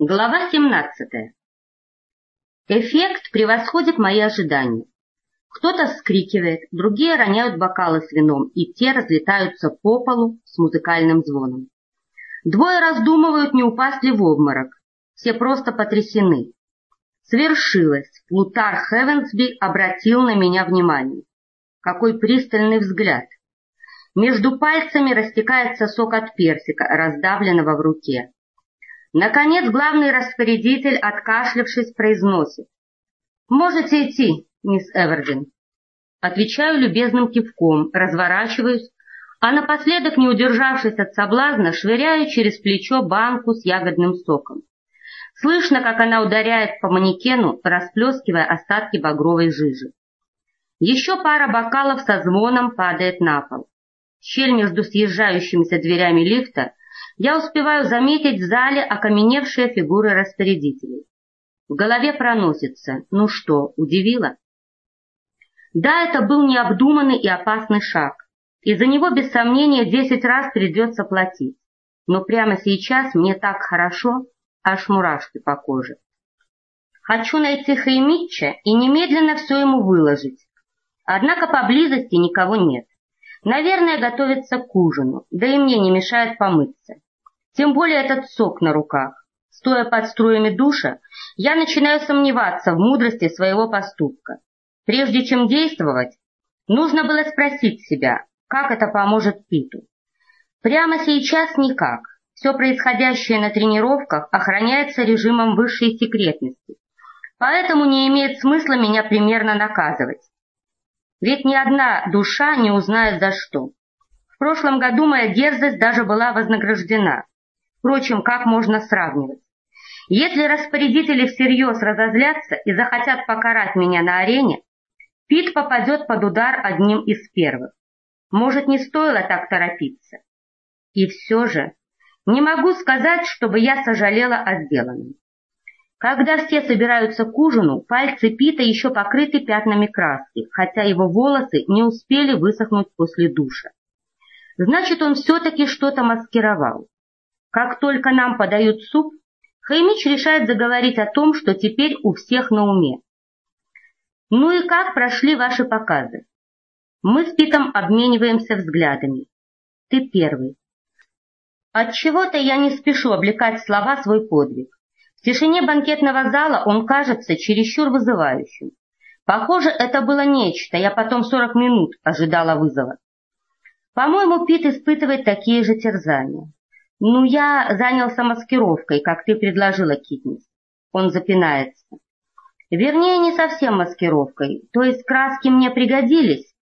Глава 17. Эффект превосходит мои ожидания. Кто-то вскрикивает, другие роняют бокалы с вином, и те разлетаются по полу с музыкальным звоном. Двое раздумывают, не упасть ли в обморок. Все просто потрясены. Свершилось. Плутар Хевенсби обратил на меня внимание. Какой пристальный взгляд. Между пальцами растекается сок от персика, раздавленного в руке. Наконец главный распорядитель, откашлявшись, произносит. «Можете идти, мисс Эвердин». Отвечаю любезным кивком, разворачиваюсь, а напоследок, не удержавшись от соблазна, швыряю через плечо банку с ягодным соком. Слышно, как она ударяет по манекену, расплескивая остатки багровой жижи. Еще пара бокалов со звоном падает на пол. Щель между съезжающимися дверями лифта — я успеваю заметить в зале окаменевшие фигуры распорядителей. В голове проносится. Ну что, удивило? Да, это был необдуманный и опасный шаг. И за него, без сомнения, десять раз придется платить. Но прямо сейчас мне так хорошо, аж мурашки по коже. Хочу найти Хаймитча и немедленно все ему выложить. Однако поблизости никого нет. Наверное, готовится к ужину, да и мне не мешает помыться. Тем более этот сок на руках. Стоя под струями душа, я начинаю сомневаться в мудрости своего поступка. Прежде чем действовать, нужно было спросить себя, как это поможет Питу. Прямо сейчас никак. Все происходящее на тренировках охраняется режимом высшей секретности. Поэтому не имеет смысла меня примерно наказывать. Ведь ни одна душа не узнает за что. В прошлом году моя дерзость даже была вознаграждена. Впрочем, как можно сравнивать? Если распорядители всерьез разозлятся и захотят покарать меня на арене, Пит попадет под удар одним из первых. Может, не стоило так торопиться. И все же, не могу сказать, чтобы я сожалела о сделанном. Когда все собираются к ужину, пальцы Пита еще покрыты пятнами краски, хотя его волосы не успели высохнуть после душа. Значит, он все-таки что-то маскировал. Как только нам подают суп, Хаймич решает заговорить о том, что теперь у всех на уме. Ну и как прошли ваши показы? Мы с Питом обмениваемся взглядами. Ты первый. Отчего-то я не спешу облекать слова свой подвиг. В тишине банкетного зала он кажется чересчур вызывающим. Похоже, это было нечто, я потом сорок минут ожидала вызова. По-моему, Пит испытывает такие же терзания. «Ну, я занялся маскировкой, как ты предложила, Китнис». Он запинается. «Вернее, не совсем маскировкой, то есть краски мне пригодились».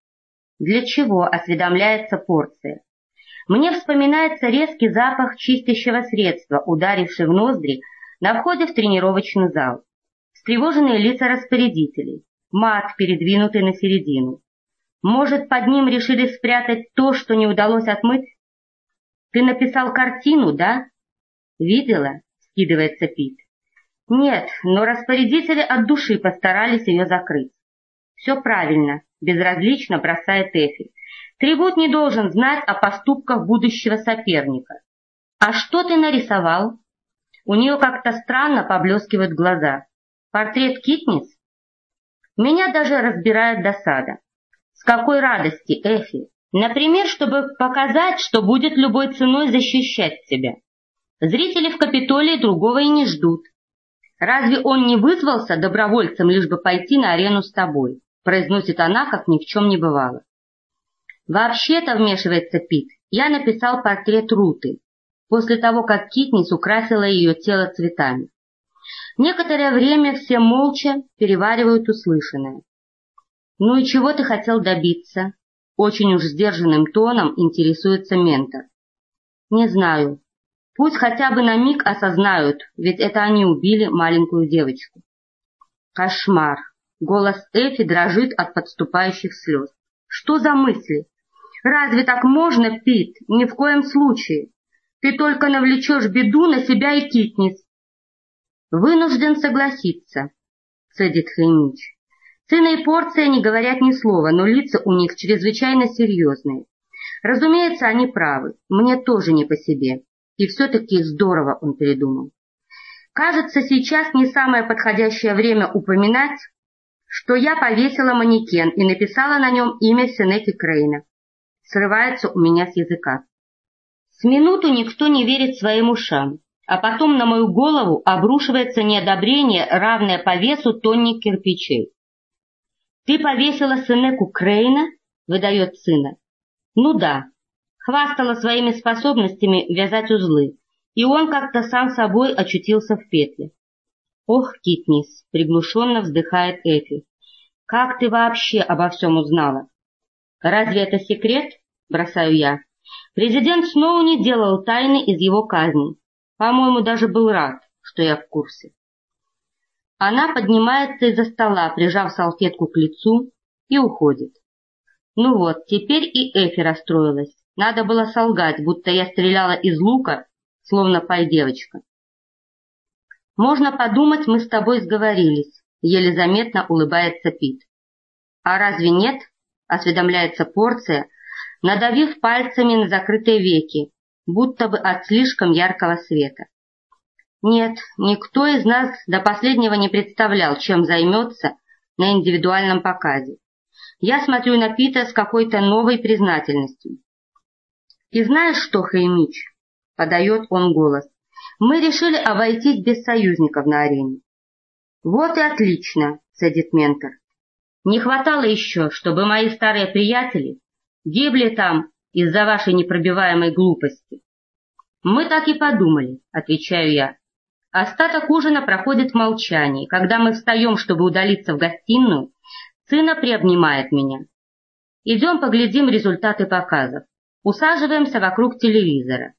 «Для чего?» — осведомляется порция. Мне вспоминается резкий запах чистящего средства, ударивший в ноздри на входе в тренировочный зал. Встревоженные лица распорядителей, мат, передвинутый на середину. Может, под ним решили спрятать то, что не удалось отмыть? Ты написал картину, да? Видела? Скидывается Пит. Нет, но распорядители от души постарались ее закрыть. Все правильно, безразлично бросает Эфи. Трибут не должен знать о поступках будущего соперника. А что ты нарисовал? У нее как-то странно поблескивают глаза. Портрет Китнис? Меня даже разбирает досада. С какой радости, Эфи, Например, чтобы показать, что будет любой ценой защищать себя. Зрители в Капитолии другого и не ждут. Разве он не вызвался добровольцем, лишь бы пойти на арену с тобой? Произносит она, как ни в чем не бывало. Вообще-то, вмешивается Пит, я написал портрет Руты, после того, как Китнис украсила ее тело цветами. Некоторое время все молча переваривают услышанное. «Ну и чего ты хотел добиться?» Очень уж сдержанным тоном интересуется ментор. Не знаю. Пусть хотя бы на миг осознают, ведь это они убили маленькую девочку. Кошмар. Голос Эфи дрожит от подступающих слез. Что за мысли? Разве так можно, Пит? Ни в коем случае. Ты только навлечешь беду на себя и Китнис. Вынужден согласиться, цедит Хаймич. Сына и порция не говорят ни слова, но лица у них чрезвычайно серьезные. Разумеется, они правы, мне тоже не по себе. И все-таки здорово он придумал. Кажется, сейчас не самое подходящее время упоминать, что я повесила манекен и написала на нем имя Сенеки Крейна. Срывается у меня с языка. С минуту никто не верит своим ушам, а потом на мою голову обрушивается неодобрение, равное по весу тонне кирпичей. «Ты повесила Сенеку Крейна?» — выдает сына. «Ну да, хвастала своими способностями вязать узлы, и он как-то сам собой очутился в петле. «Ох, Китнис!» — приглушенно вздыхает Эфи. «Как ты вообще обо всем узнала?» «Разве это секрет?» — бросаю я. Президент Сноу не делал тайны из его казни. По-моему, даже был рад, что я в курсе. Она поднимается из-за стола, прижав салфетку к лицу, и уходит. Ну вот, теперь и Эфи расстроилась. Надо было солгать, будто я стреляла из лука, словно пай-девочка. «Можно подумать, мы с тобой сговорились», — еле заметно улыбается Пит. «А разве нет?» — осведомляется порция, надавив пальцами на закрытые веки, будто бы от слишком яркого света. Нет, никто из нас до последнего не представлял, чем займется на индивидуальном показе. Я смотрю на Пита с какой-то новой признательностью. «И знаешь что, Хаймич?» — подает он голос. «Мы решили обойтись без союзников на арене». «Вот и отлично», — садит ментор. «Не хватало еще, чтобы мои старые приятели гибли там из-за вашей непробиваемой глупости». «Мы так и подумали», — отвечаю я. Остаток ужина проходит в молчании. Когда мы встаем, чтобы удалиться в гостиную, сына приобнимает меня. Идем поглядим результаты показов. Усаживаемся вокруг телевизора.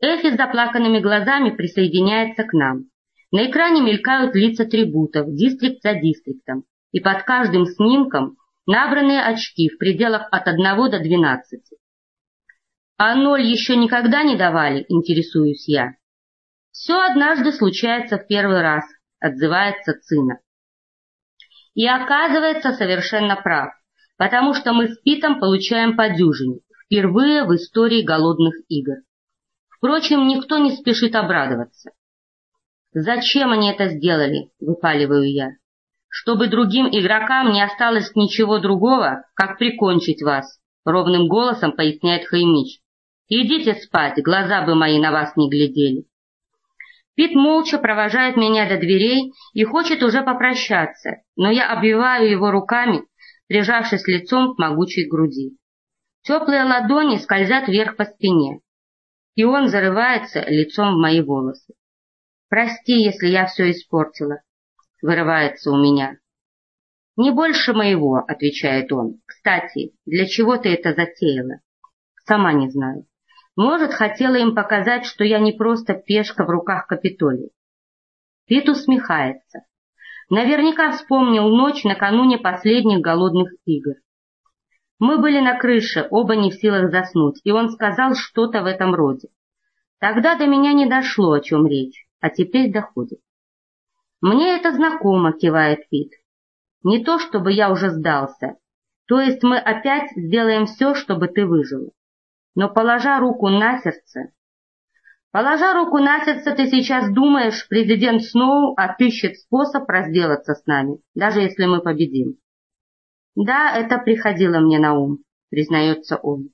Эфи с заплаканными глазами присоединяется к нам. На экране мелькают лица трибутов, дистрикт за дистриктом, и под каждым снимком набранные очки в пределах от 1 до 12. А ноль еще никогда не давали, интересуюсь я. Все однажды случается в первый раз, отзывается Цина. И оказывается совершенно прав, потому что мы с Питом получаем по дюжине, Впервые в истории голодных игр. Впрочем, никто не спешит обрадоваться. «Зачем они это сделали?» — выпаливаю я. «Чтобы другим игрокам не осталось ничего другого, как прикончить вас», — ровным голосом поясняет Хаймич. «Идите спать, глаза бы мои на вас не глядели». Пит молча провожает меня до дверей и хочет уже попрощаться, но я обвиваю его руками, прижавшись лицом к могучей груди. Теплые ладони скользят вверх по спине, и он зарывается лицом в мои волосы. «Прости, если я все испортила», — вырывается у меня. «Не больше моего», — отвечает он. «Кстати, для чего ты это затеяла?» «Сама не знаю. Может, хотела им показать, что я не просто пешка в руках Капитолия». Пит усмехается. Наверняка вспомнил ночь накануне последних голодных игр. Мы были на крыше, оба не в силах заснуть, и он сказал что-то в этом роде. Тогда до меня не дошло, о чем речь, а теперь доходит. «Мне это знакомо», — кивает Пит. «Не то, чтобы я уже сдался. То есть мы опять сделаем все, чтобы ты выжила. Но положа руку на сердце...» «Положа руку на сердце, ты сейчас думаешь, президент Сноу отыщет способ разделаться с нами, даже если мы победим. Да, это приходило мне на ум, признается он.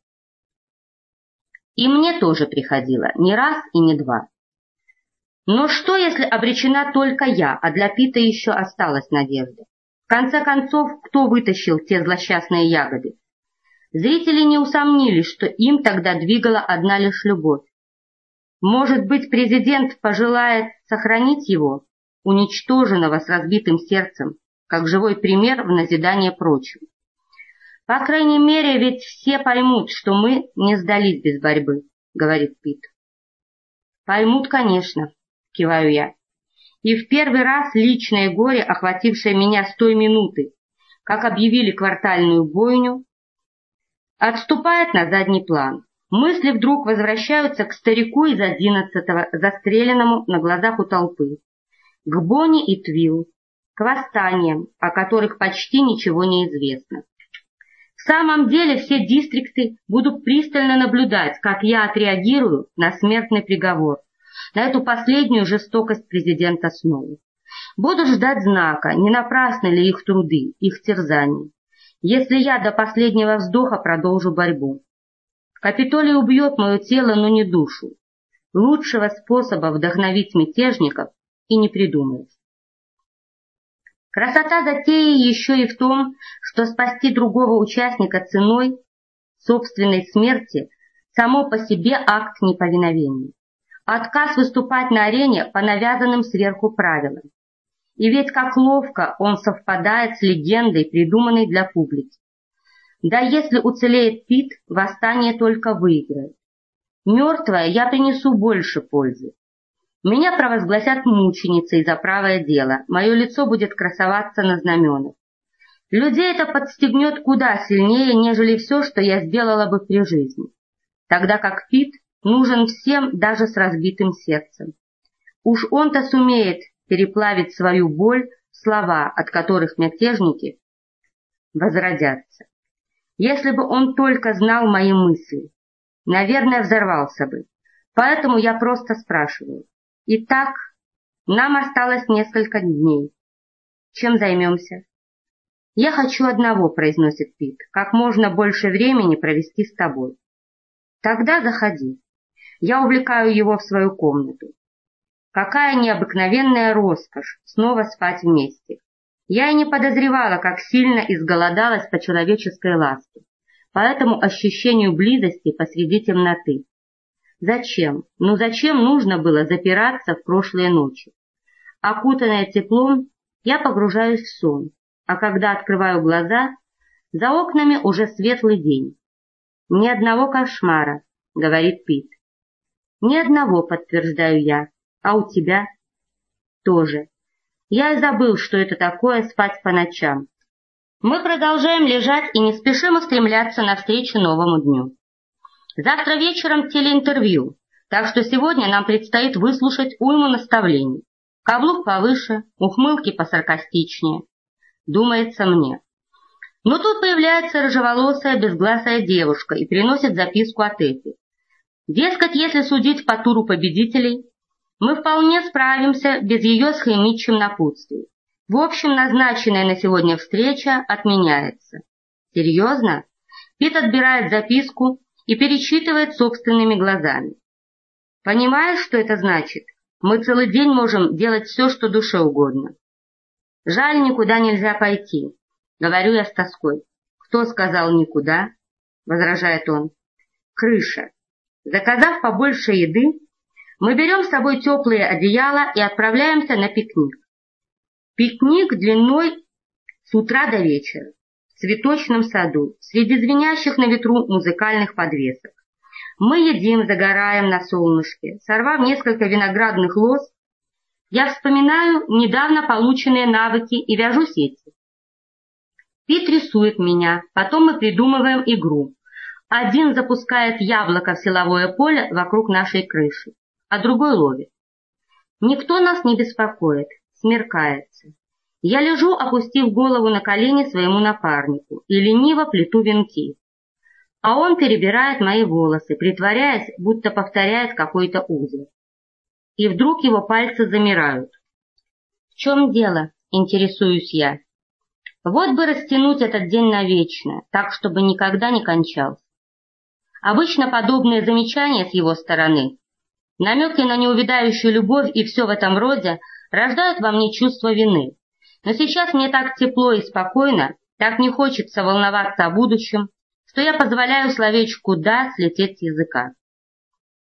И мне тоже приходило, не раз и не два. Но что, если обречена только я, а для Пита еще осталась надежда? В конце концов, кто вытащил те злосчастные ягоды? Зрители не усомнились, что им тогда двигала одна лишь любовь. Может быть, президент пожелает сохранить его, уничтоженного с разбитым сердцем, как живой пример в назидание прочим. По крайней мере, ведь все поймут, что мы не сдались без борьбы, говорит Пит. Поймут, конечно, киваю я. И в первый раз личное горе, охватившее меня с той минуты, как объявили квартальную бойню, отступает на задний план. Мысли вдруг возвращаются к старику из одиннадцатого, застреленному на глазах у толпы, к Бонни и Твилл, к восстаниям, о которых почти ничего не известно. В самом деле все дистрикты будут пристально наблюдать, как я отреагирую на смертный приговор, на эту последнюю жестокость президента снова. Буду ждать знака, не напрасны ли их труды, их терзания, если я до последнего вздоха продолжу борьбу. Капитолий убьет мое тело, но не душу. Лучшего способа вдохновить мятежников и не придумаешь. Красота затеи еще и в том, что спасти другого участника ценой собственной смерти само по себе акт неповиновения. Отказ выступать на арене по навязанным сверху правилам. И ведь как ловко он совпадает с легендой, придуманной для публики. Да если уцелеет Пит, восстание только выиграет. Мертвая я принесу больше пользы. Меня провозгласят мученицей за правое дело, мое лицо будет красоваться на знаменах. Людей это подстегнет куда сильнее, нежели все, что я сделала бы при жизни. Тогда как Пит нужен всем даже с разбитым сердцем. Уж он-то сумеет переплавить свою боль в слова, от которых мятежники возродятся. Если бы он только знал мои мысли, наверное, взорвался бы. Поэтому я просто спрашиваю. Итак, нам осталось несколько дней. Чем займемся? Я хочу одного, произносит Пит, как можно больше времени провести с тобой. Тогда заходи. Я увлекаю его в свою комнату. Какая необыкновенная роскошь снова спать вместе. Я и не подозревала, как сильно изголодалась по человеческой ласке, по этому ощущению близости посреди темноты. Зачем? Ну зачем нужно было запираться в прошлые ночи? Окутанная теплом, я погружаюсь в сон, а когда открываю глаза, за окнами уже светлый день. «Ни одного кошмара», — говорит Пит. «Ни одного», — подтверждаю я. «А у тебя?» «Тоже. Я и забыл, что это такое спать по ночам. Мы продолжаем лежать и не спешим устремляться навстречу новому дню. Завтра вечером телеинтервью, так что сегодня нам предстоит выслушать уйму наставлений. Каблук повыше, ухмылки посаркастичнее. Думается мне. Но тут появляется рыжеволосая безгласая девушка и приносит записку от Эфи. Дескать, если судить по туру победителей, мы вполне справимся без ее схемичьим напутствий. В общем, назначенная на сегодня встреча отменяется. Серьезно? Пит отбирает записку и перечитывает собственными глазами. Понимаешь, что это значит? Мы целый день можем делать все, что душе угодно. Жаль, никуда нельзя пойти. Говорю я с тоской. Кто сказал никуда? Возражает он. Крыша. Заказав побольше еды, мы берем с собой теплые одеяла и отправляемся на пикник. Пикник длиной с утра до вечера, в цветочном саду, среди звенящих на ветру музыкальных подвесок. Мы едим, загораем на солнышке, сорвав несколько виноградных лоз, я вспоминаю недавно полученные навыки и вяжу сети. Пит рисует меня, потом мы придумываем игру. Один запускает яблоко в силовое поле вокруг нашей крыши, а другой ловит. Никто нас не беспокоит, смеркается. Я лежу, опустив голову на колени своему напарнику и лениво плету венки. А он перебирает мои волосы, притворяясь, будто повторяет какой-то узел. И вдруг его пальцы замирают. «В чем дело?» — интересуюсь я. Вот бы растянуть этот день навечно, так, чтобы никогда не кончался. Обычно подобные замечания с его стороны, намеки на неувидающую любовь и все в этом роде, рождают во мне чувство вины. Но сейчас мне так тепло и спокойно, так не хочется волноваться о будущем, что я позволяю словечку «да» слететь с языка.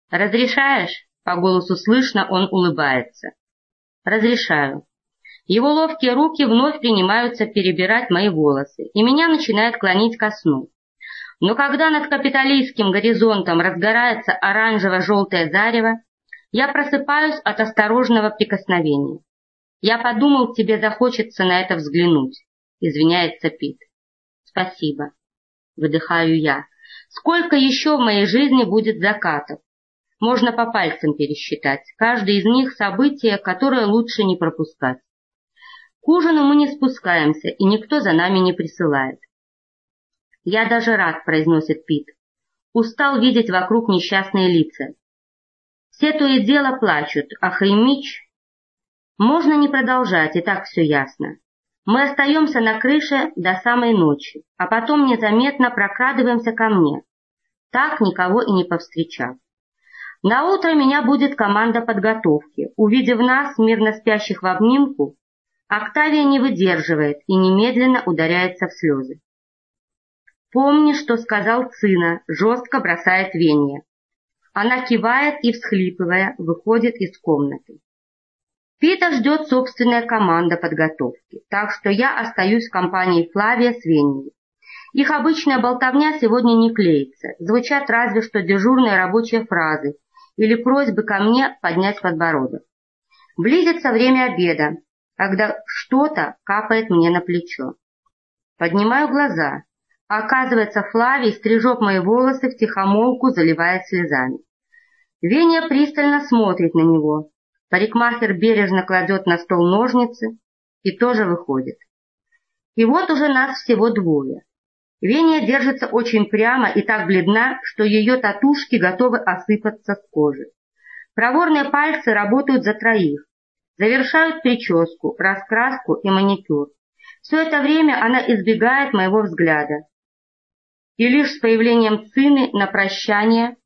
«Разрешаешь?» — по голосу слышно, он улыбается. «Разрешаю». Его ловкие руки вновь принимаются перебирать мои волосы, и меня начинает клонить ко сну. Но когда над капиталистским горизонтом разгорается оранжево-желтое зарево, я просыпаюсь от осторожного прикосновения. Я подумал, тебе захочется на это взглянуть, извиняется Пит. Спасибо. Выдыхаю я. Сколько еще в моей жизни будет закатов? Можно по пальцам пересчитать. Каждый из них событие, которое лучше не пропускать. К ужину мы не спускаемся, и никто за нами не присылает. «Я даже рад», — произносит Пит. «Устал видеть вокруг несчастные лица». Все то и дело плачут, а Хаймич... Можно не продолжать, и так все ясно. Мы остаемся на крыше до самой ночи, а потом незаметно прокрадываемся ко мне, так никого и не повстречав. На утро меня будет команда подготовки. Увидев нас, мирно спящих в обнимку, Октавия не выдерживает и немедленно ударяется в слезы. «Помни, что сказал сына», жестко бросает Венья. Она кивает и, всхлипывая, выходит из комнаты. Пита ждет собственная команда подготовки, так что я остаюсь в компании Флавия с Веньей. Их обычная болтовня сегодня не клеится, звучат разве что дежурные рабочие фразы или просьбы ко мне поднять подбородок. Близится время обеда, когда что-то капает мне на плечо. Поднимаю глаза. Оказывается, Флавий стрижет мои волосы в тихомолку, заливая слезами. Веня пристально смотрит на него. Парикмахер бережно кладет на стол ножницы и тоже выходит. И вот уже нас всего двое. Веня держится очень прямо и так бледна, что ее татушки готовы осыпаться с кожи. Проворные пальцы работают за троих, завершают прическу, раскраску и маникюр. Все это время она избегает моего взгляда. И лишь с появлением сына на прощание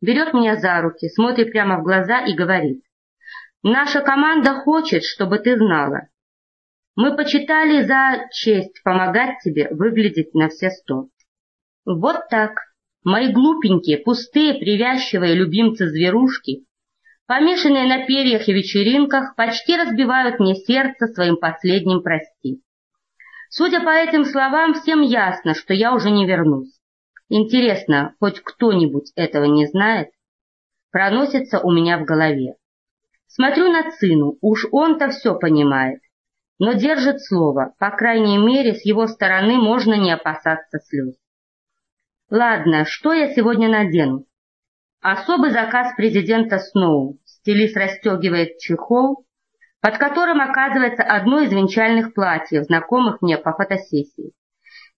берет меня за руки, смотрит прямо в глаза и говорит. «Наша команда хочет, чтобы ты знала. Мы почитали за честь помогать тебе выглядеть на все сто». Вот так. Мои глупенькие, пустые, привязчивые любимцы-зверушки помешанные на перьях и вечеринках, почти разбивают мне сердце своим последним «прости». Судя по этим словам, всем ясно, что я уже не вернусь. Интересно, хоть кто-нибудь этого не знает? Проносится у меня в голове. Смотрю на сыну, уж он-то все понимает, но держит слово, по крайней мере, с его стороны можно не опасаться слез. Ладно, что я сегодня надену? Особый заказ президента Сноу. Стилист расстегивает чехол, под которым оказывается одно из венчальных платьев, знакомых мне по фотосессии.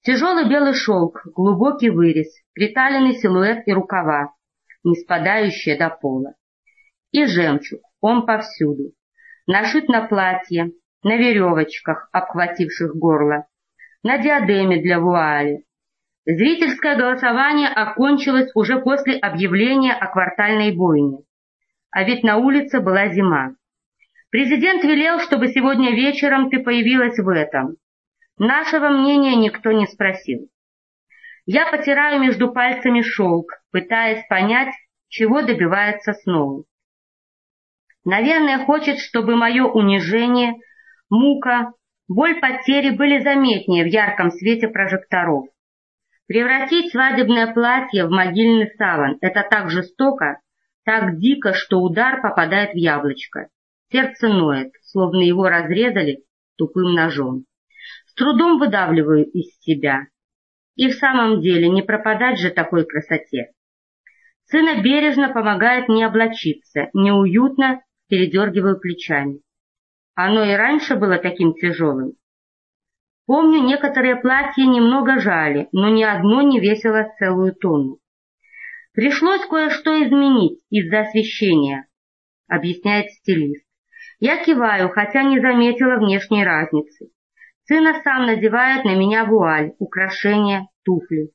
Тяжелый белый шелк, глубокий вырез, приталенный силуэт и рукава, не спадающие до пола. И жемчуг, он повсюду. Нашит на платье, на веревочках, обхвативших горло, на диадеме для вуали, Зрительское голосование окончилось уже после объявления о квартальной бойне. А ведь на улице была зима. Президент велел, чтобы сегодня вечером ты появилась в этом. Нашего мнения никто не спросил. Я потираю между пальцами шелк, пытаясь понять, чего добивается Сноу. Наверное, хочет, чтобы мое унижение, мука, боль потери были заметнее в ярком свете прожекторов. Превратить свадебное платье в могильный саван – это так жестоко, так дико, что удар попадает в яблочко. Сердце ноет, словно его разрезали тупым ножом. С трудом выдавливаю из себя. И в самом деле не пропадать же такой красоте. Сына бережно помогает мне облачиться, неуютно передергиваю плечами. Оно и раньше было таким тяжелым. Помню, некоторые платья немного жали, но ни одно не весило целую тонну. Пришлось кое-что изменить из-за освещения, объясняет стилист. Я киваю, хотя не заметила внешней разницы. Сына сам надевает на меня вуаль, украшения, туфли.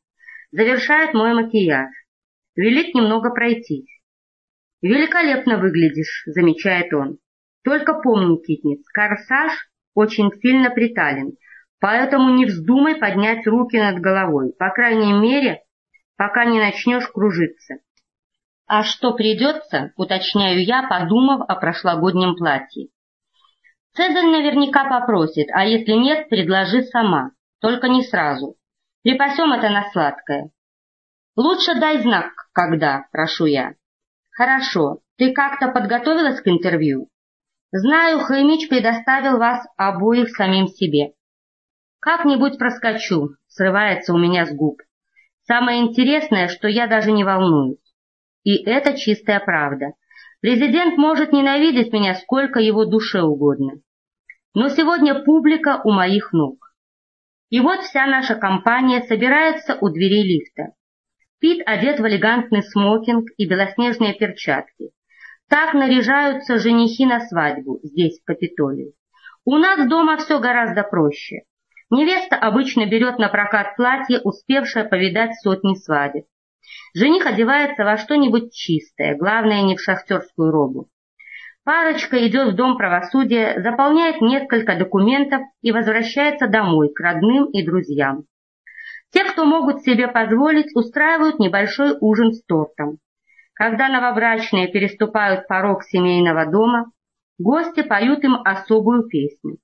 Завершает мой макияж. Велит немного пройтись. «Великолепно выглядишь», — замечает он. «Только помни, Китниц, корсаж очень сильно притален, Поэтому не вздумай поднять руки над головой, по крайней мере, пока не начнешь кружиться. А что придется, уточняю я, подумав о прошлогоднем платье. Цезарь наверняка попросит, а если нет, предложи сама, только не сразу. Припасем это на сладкое. Лучше дай знак, когда, прошу я. Хорошо, ты как-то подготовилась к интервью? Знаю, Хаймич предоставил вас обоих самим себе. Как-нибудь проскочу, срывается у меня с губ. Самое интересное, что я даже не волнуюсь. И это чистая правда. Президент может ненавидеть меня сколько его душе угодно. Но сегодня публика у моих ног. И вот вся наша компания собирается у дверей лифта. Пит одет в элегантный смокинг и белоснежные перчатки. Так наряжаются женихи на свадьбу здесь, в Капитолии. У нас дома все гораздо проще. Невеста обычно берет на прокат платье, успевшее повидать сотни свадеб. Жених одевается во что-нибудь чистое, главное не в шахтерскую робу. Парочка идет в Дом правосудия, заполняет несколько документов и возвращается домой к родным и друзьям. Те, кто могут себе позволить, устраивают небольшой ужин с тортом. Когда новобрачные переступают порог семейного дома, гости поют им особую песню.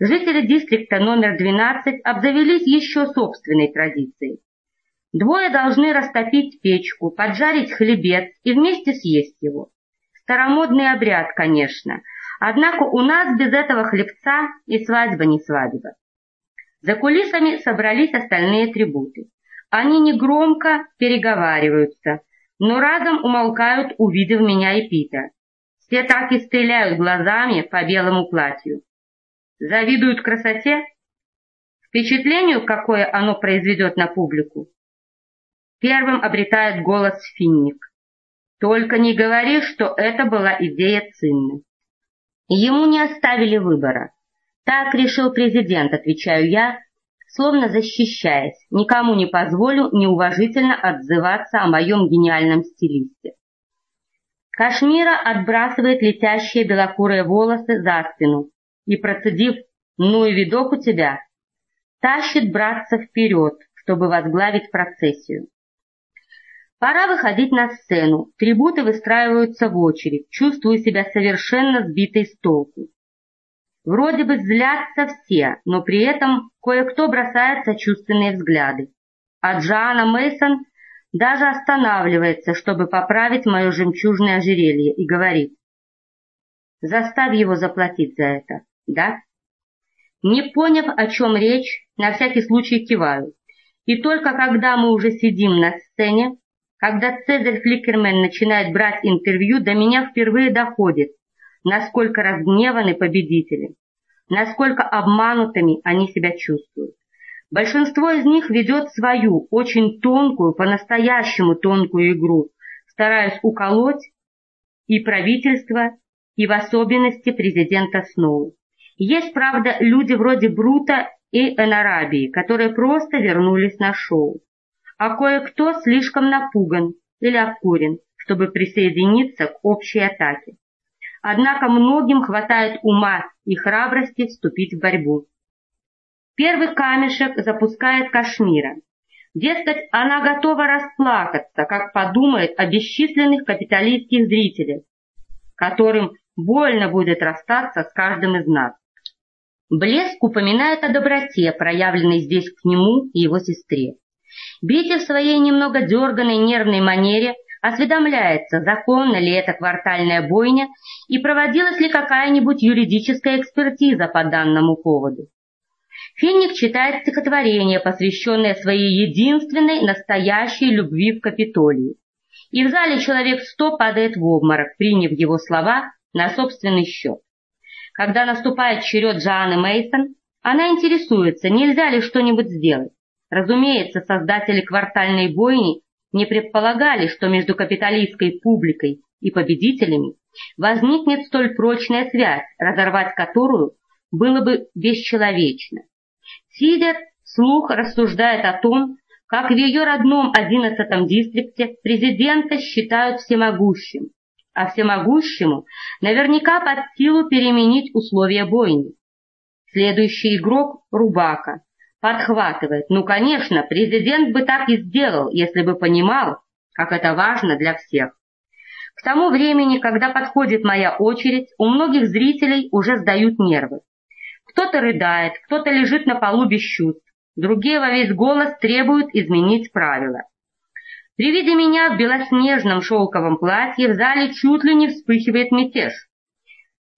Жители дистрикта номер 12 обзавелись еще собственной традицией. Двое должны растопить печку, поджарить хлебец и вместе съесть его. Старомодный обряд, конечно, однако у нас без этого хлебца и свадьба не свадьба. За кулисами собрались остальные трибуты. Они негромко переговариваются, но разом умолкают, увидев меня и Пита. Все так и стреляют глазами по белому платью. Завидуют красоте? Впечатлению, какое оно произведет на публику? Первым обретает голос Финник. Только не говори, что это была идея Цинны. Ему не оставили выбора. Так решил президент, отвечаю я, словно защищаясь, никому не позволю неуважительно отзываться о моем гениальном стилисте. Кашмира отбрасывает летящие белокурые волосы за спину и, процедив «ну и видок у тебя», тащит братца вперед, чтобы возглавить процессию. Пора выходить на сцену, трибуты выстраиваются в очередь, чувствую себя совершенно сбитой с толку. Вроде бы злятся все, но при этом кое-кто бросает сочувственные взгляды. А Джоанна Мейсон даже останавливается, чтобы поправить мое жемчужное ожерелье, и говорит, «Заставь его заплатить за это, да?» Не поняв, о чем речь, на всякий случай киваю. И только когда мы уже сидим на сцене, когда Цезарь Фликермен начинает брать интервью, до меня впервые доходит, насколько разгневаны победители, насколько обманутыми они себя чувствуют. Большинство из них ведет свою, очень тонкую, по-настоящему тонкую игру, стараясь уколоть и правительство, и в особенности президента Сноу. Есть, правда, люди вроде Брута и Энарабии, которые просто вернулись на шоу. А кое-кто слишком напуган или обкурен, чтобы присоединиться к общей атаке. Однако многим хватает ума и храбрости вступить в борьбу. Первый камешек запускает Кашмира. Дескать, она готова расплакаться, как подумает о бесчисленных капиталистских зрителях, которым больно будет расстаться с каждым из нас. Блеск упоминает о доброте, проявленной здесь к нему и его сестре. Бити в своей немного дерганной нервной манере осведомляется, законна ли эта квартальная бойня и проводилась ли какая-нибудь юридическая экспертиза по данному поводу. Финник читает стихотворение, посвященное своей единственной настоящей любви в Капитолии. И в зале человек сто падает в обморок, приняв его слова на собственный счет. Когда наступает черед Джоанны Мейсон, она интересуется, нельзя ли что-нибудь сделать. Разумеется, создатели квартальной бойни не предполагали, что между капиталистской публикой и победителями возникнет столь прочная связь, разорвать которую было бы бесчеловечно. Сидер слух рассуждает о том, как в ее родном 11 дистрикте президента считают всемогущим, а всемогущему наверняка под силу переменить условия бойни. Следующий игрок – Рубака, подхватывает. Ну, конечно, президент бы так и сделал, если бы понимал, как это важно для всех. К тому времени, когда подходит моя очередь, у многих зрителей уже сдают нервы. Кто-то рыдает, кто-то лежит на полу без чувств, другие во весь голос требуют изменить правила. При виде меня в белоснежном шелковом платье в зале чуть ли не вспыхивает мятеж.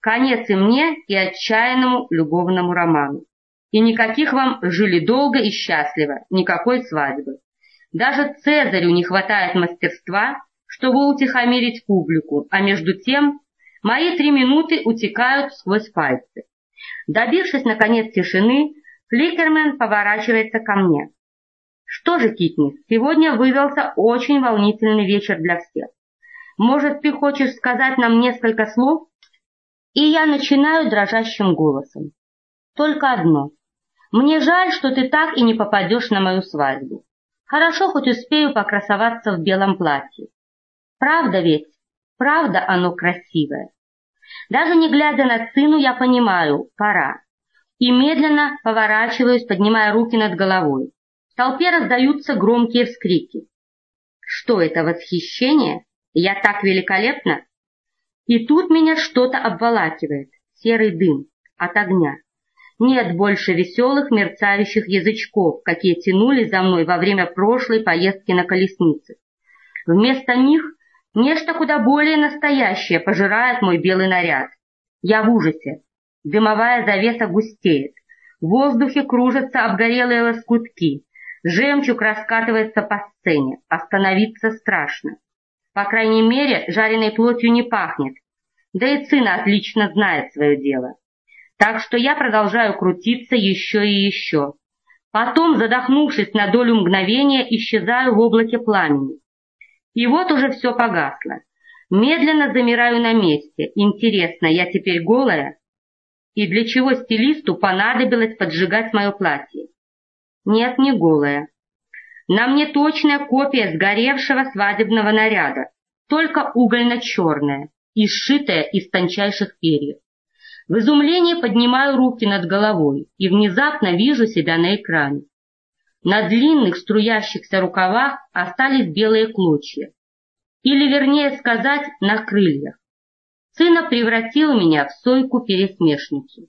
Конец и мне, и отчаянному любовному роману. И никаких вам жили долго и счастливо, никакой свадьбы. Даже Цезарю не хватает мастерства, чтобы утихомирить публику, а между тем мои три минуты утекают сквозь пальцы. Добившись, наконец, тишины, Фликермен поворачивается ко мне. Что же, Китнис, сегодня выдался очень волнительный вечер для всех. Может, ты хочешь сказать нам несколько слов? И я начинаю дрожащим голосом. Только одно. Мне жаль, что ты так и не попадешь на мою свадьбу. Хорошо, хоть успею покрасоваться в белом платье. Правда ведь? Правда оно красивое. Даже не глядя на сыну, я понимаю, пора. И медленно поворачиваюсь, поднимая руки над головой. В толпе раздаются громкие вскрики. Что это, восхищение? Я так великолепна? И тут меня что-то обволакивает, серый дым от огня. Нет больше веселых мерцающих язычков, какие тянулись за мной во время прошлой поездки на колеснице. Вместо них нечто куда более настоящее пожирает мой белый наряд. Я в ужасе. Дымовая завеса густеет. В воздухе кружатся обгорелые лоскутки. Жемчуг раскатывается по сцене. Остановиться страшно. По крайней мере, жареной плотью не пахнет. Да и сына отлично знает свое дело. Так что я продолжаю крутиться еще и еще. Потом, задохнувшись на долю мгновения, исчезаю в облаке пламени. И вот уже все погасло. Медленно замираю на месте. Интересно, я теперь голая? И для чего стилисту понадобилось поджигать мое платье? Нет, не голая. На мне точная копия сгоревшего свадебного наряда, только угольно-черная и сшитая из тончайших перьев. В изумлении поднимаю руки над головой и внезапно вижу себя на экране. На длинных струящихся рукавах остались белые клочья. Или, вернее сказать, на крыльях. Сына превратил меня в сойку-пересмешницу.